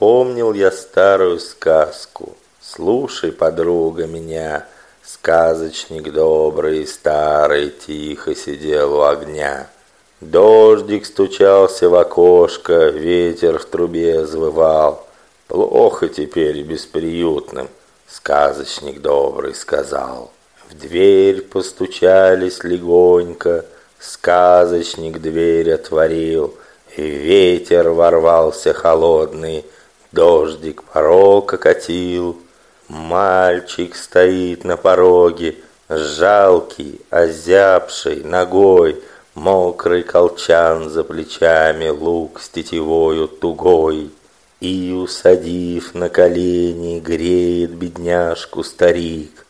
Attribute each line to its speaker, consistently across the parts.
Speaker 1: Вспомнил я старую сказку. Слушай, подруга, меня, Сказочник добрый, старый, Тихо сидел у огня. Дождик стучался в окошко, Ветер в трубе звывал. Плохо теперь бесприютным, Сказочник добрый сказал. В дверь постучались легонько, Сказочник дверь отворил, И ветер ворвался холодный, Дождик порог окатил. Мальчик стоит на пороге, Жалкий, озябший, ногой, Мокрый колчан за плечами, Лук с тетивою тугой. И, усадив на колени, Греет бедняжку старик,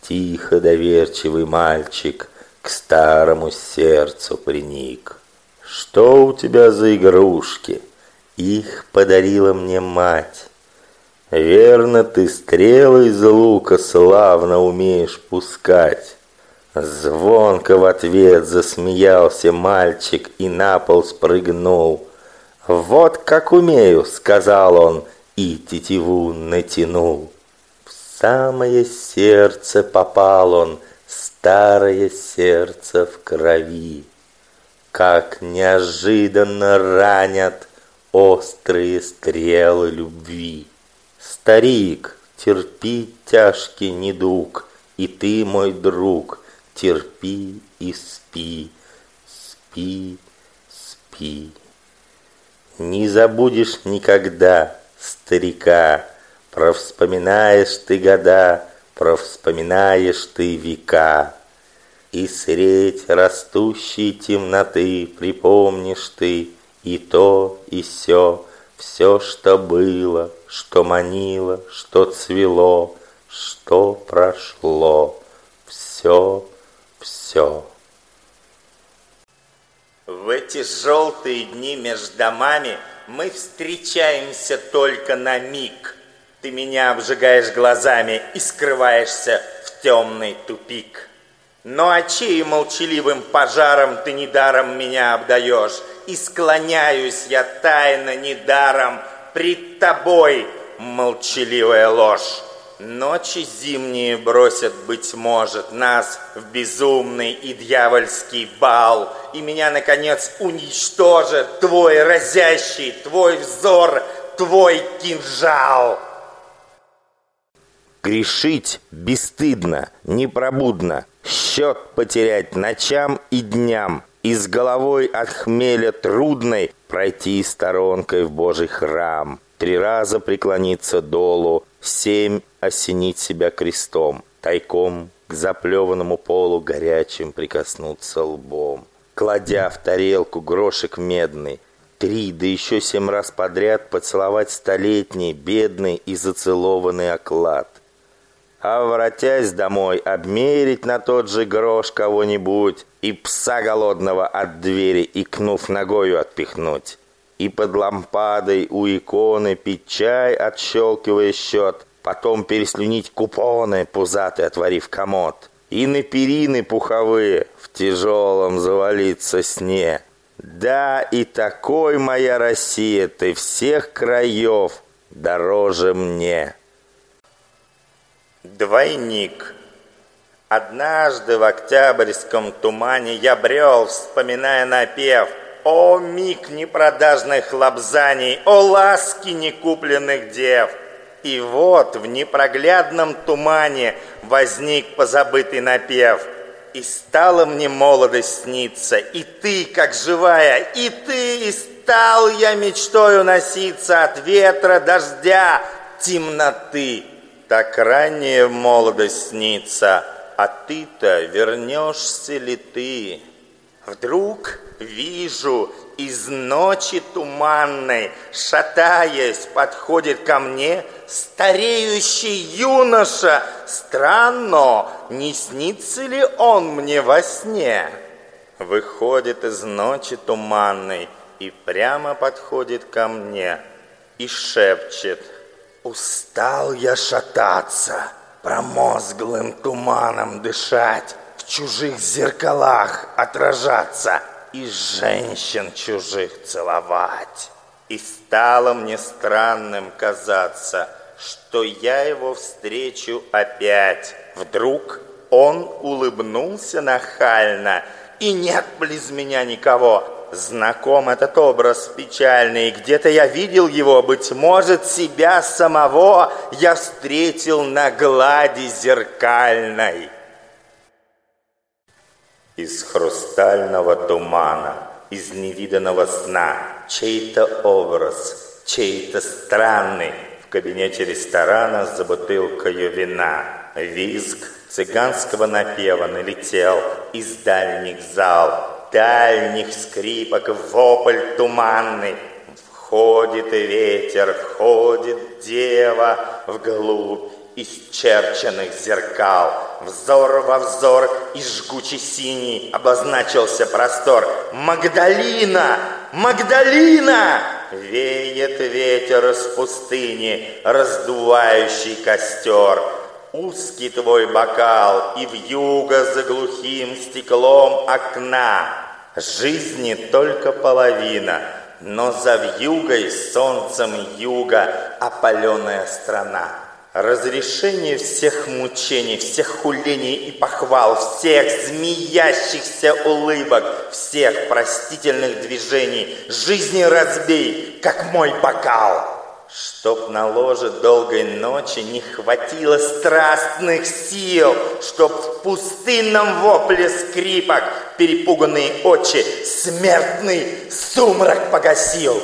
Speaker 1: Тихо доверчивый мальчик К старому сердцу приник. Что у тебя за игрушки? Их подарила мне мать. Верно, ты стрелы из лука славно умеешь пускать. Звонко в ответ засмеялся мальчик и на пол спрыгнул. «Вот как умею», — сказал он, и тетиву натянул самое сердце попал он, старое сердце в крови. Как неожиданно ранят острые стрелы любви. Старик, терпи тяжкий недуг, и ты, мой друг, терпи и спи, спи, спи. Не забудешь никогда старика, Провспоминаешь ты года, провспоминаешь ты века, И средь растущей темноты припомнишь ты И то, и сё, все, что было, Что манило, что цвело, что прошло, Все, все.
Speaker 2: В эти желтые дни между домами мы встречаемся только на миг – ты меня обжигаешь глазами и скрываешься в темный тупик. Но очей молчаливым пожаром ты недаром меня обдаешь, И склоняюсь я тайно недаром пред тобой, молчаливая ложь. Ночи зимние бросят, быть может, нас в безумный и дьявольский бал, И меня, наконец, уничтожит твой разящий, твой взор, твой кинжал.
Speaker 1: Грешить бесстыдно, непробудно, счет потерять ночам и дням, и с головой от хмеля трудной пройти сторонкой в Божий храм, три раза преклониться долу, семь осенить себя крестом, тайком к заплеванному полу горячим прикоснуться лбом, кладя в тарелку грошек медный, три, да еще семь раз подряд поцеловать столетний, бедный и зацелованный оклад а воротясь домой, обмерить на тот же грош кого-нибудь и пса голодного от двери, икнув ногою отпихнуть. И под лампадой у иконы пить чай, отщелкивая счет, потом переслюнить купоны, пузатый отворив комод, и на перины пуховые в тяжелом завалиться сне. Да, и такой моя Россия, ты всех краев дороже мне».
Speaker 2: Двойник. Однажды в октябрьском тумане я брел, вспоминая напев О миг непродажных лапзаний, о ласки некупленных дев. И вот в непроглядном тумане возник позабытый напев И стала мне молодость сниться, и ты, как живая, и ты, и стал я мечтою носиться от ветра, дождя, темноты так ранее в молодость снится, а ты-то вернешься ли ты? Вдруг вижу из ночи туманной, шатаясь, подходит ко мне стареющий юноша. Странно, не снится ли он мне во сне? Выходит из ночи туманной и прямо подходит ко мне и шепчет – Устал я шататься, промозглым туманом дышать, в чужих зеркалах отражаться и женщин чужих целовать. И стало мне странным казаться, что я его встречу опять. Вдруг он улыбнулся нахально, и нет близ меня никого. Знаком этот образ печальный, где-то я видел его, быть может, себя самого я встретил на глади зеркальной. Из хрустального тумана, из невиданного сна, чей-то образ, чей-то странный, в кабинете ресторана за бутылкой вина. Визг цыганского напева налетел из дальних зал, дальних скрипок вопль туманный. Входит ветер, входит дева вглубь исчерченных зеркал. Взор во взор и жгучий синий обозначился простор. «Магдалина! Магдалина!» Веет ветер из пустыни, раздувающий костер. Узкий твой бокал и вьюга за глухим стеклом окна. Жизни только половина, но за вьюгой солнцем юга опаленная страна. Разрешение всех мучений, всех хулений и похвал, всех змеящихся улыбок, всех простительных движений, жизни разбей, как мой бокал. Чтоб на ложе долгой ночи не хватило страстных сил, Чтоб в пустынном вопле скрипок перепуганные очи смертный сумрак погасил.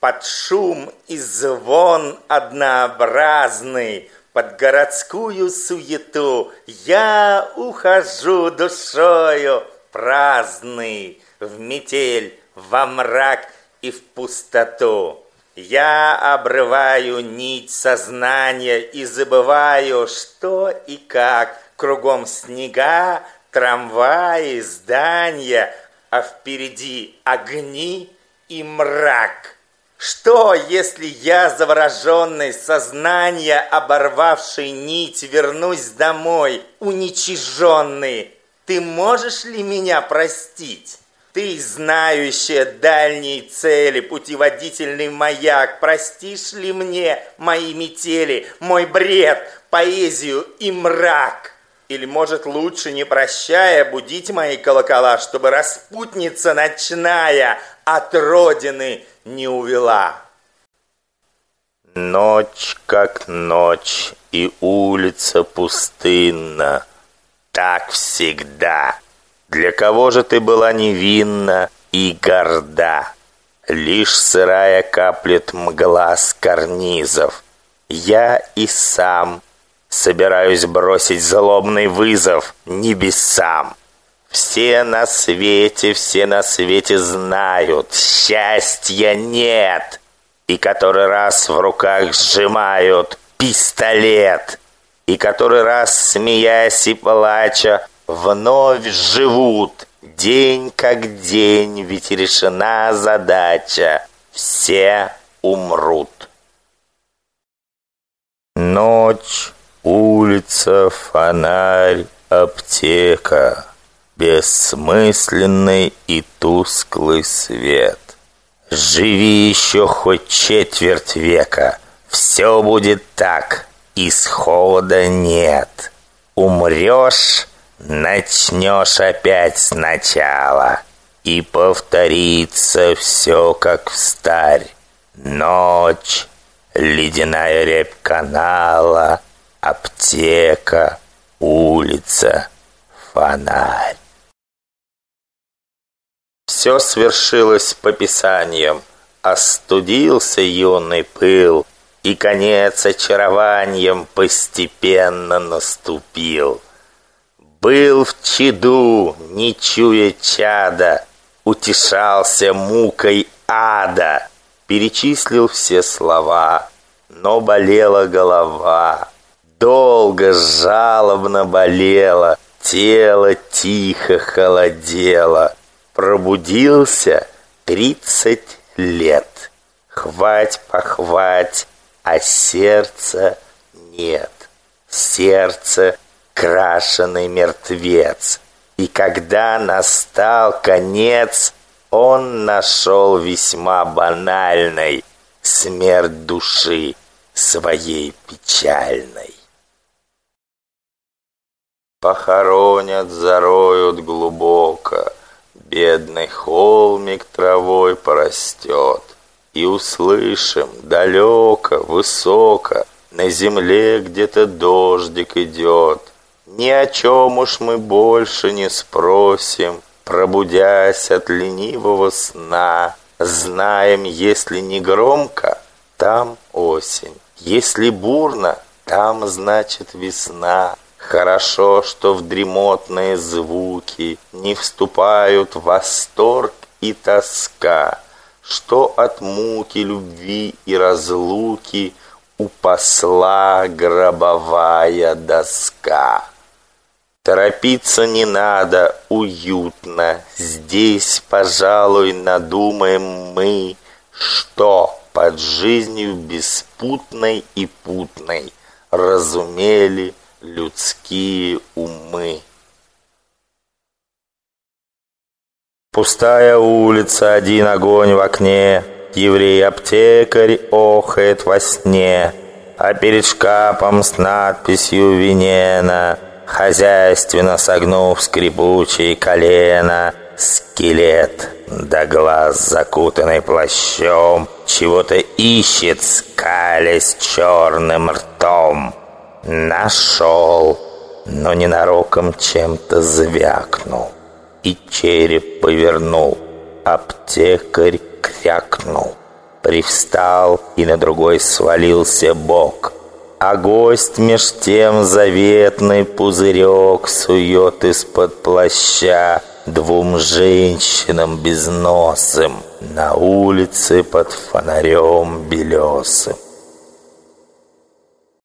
Speaker 2: Под шум и звон однообразный, под городскую суету Я ухожу душою праздный В метель, во мрак и в пустоту. Я обрываю нить сознания и забываю, что и как. Кругом снега, трамваи, здания, а впереди огни и мрак. Что, если я, завороженный сознание, оборвавший нить, вернусь домой, уничиженный? Ты можешь ли меня простить? Ты, знающая дальние цели, путеводительный маяк, простишь ли мне мои метели, мой бред, поэзию и мрак? Или, может, лучше, не прощая, будить мои колокола, чтобы распутница ночная от родины не увела?
Speaker 1: Ночь как ночь, и улица пустынна. Так всегда. Для кого же ты была невинна и горда? Лишь сырая каплет мгла с карнизов. Я и сам собираюсь бросить злобный вызов небесам. Все на свете, все на свете знают, счастья нет. И который раз в руках сжимают пистолет. И который раз, смеясь и плача, вновь живут. День как день, ведь решена задача. Все умрут. Ночь, улица, фонарь, аптека. Бессмысленный и тусклый свет. Живи еще хоть четверть века. Все будет так. Исхода нет. Умрешь Начнешь опять сначала, и повторится все как в старь. Ночь, ледяная рябь канала, аптека, улица, фонарь. Все свершилось по писаниям, остудился юный пыл, и конец очарованием постепенно наступил. Был в чаду, не чуя чада, Утешался мукой ада, Перечислил все слова, но болела голова. Долго жалобно болела, тело тихо холодело. Пробудился тридцать лет. Хвать похвать, а сердца нет. Сердце крашеный мертвец. И когда настал конец, Он нашел весьма банальной смерть души своей печальной. Похоронят, зароют глубоко, Бедный холмик травой порастет, И услышим далеко, высоко, На земле где-то дождик идет. Ни о чем уж мы больше не спросим, Пробудясь от ленивого сна, Знаем, если не громко, там осень, Если бурно, там значит весна. Хорошо, что в дремотные звуки Не вступают восторг и тоска, Что от муки любви и разлуки У посла гробовая доска. Торопиться не надо, уютно, Здесь, пожалуй, надумаем мы, Что под жизнью беспутной и путной Разумели людские умы. Пустая улица, один огонь в окне, Еврей-аптекарь охает во сне, А перед шкафом с надписью «Венена» Хозяйственно согнув скрипучие колено, Скелет до глаз закутанный плащом Чего-то ищет, скалясь черным ртом. Нашел, но ненароком чем-то звякнул. И череп повернул, аптекарь крякнул. Привстал, и на другой свалился бок. А гость меж тем заветный пузырек Сует из-под плаща двум женщинам безносым На улице под фонарем белесым.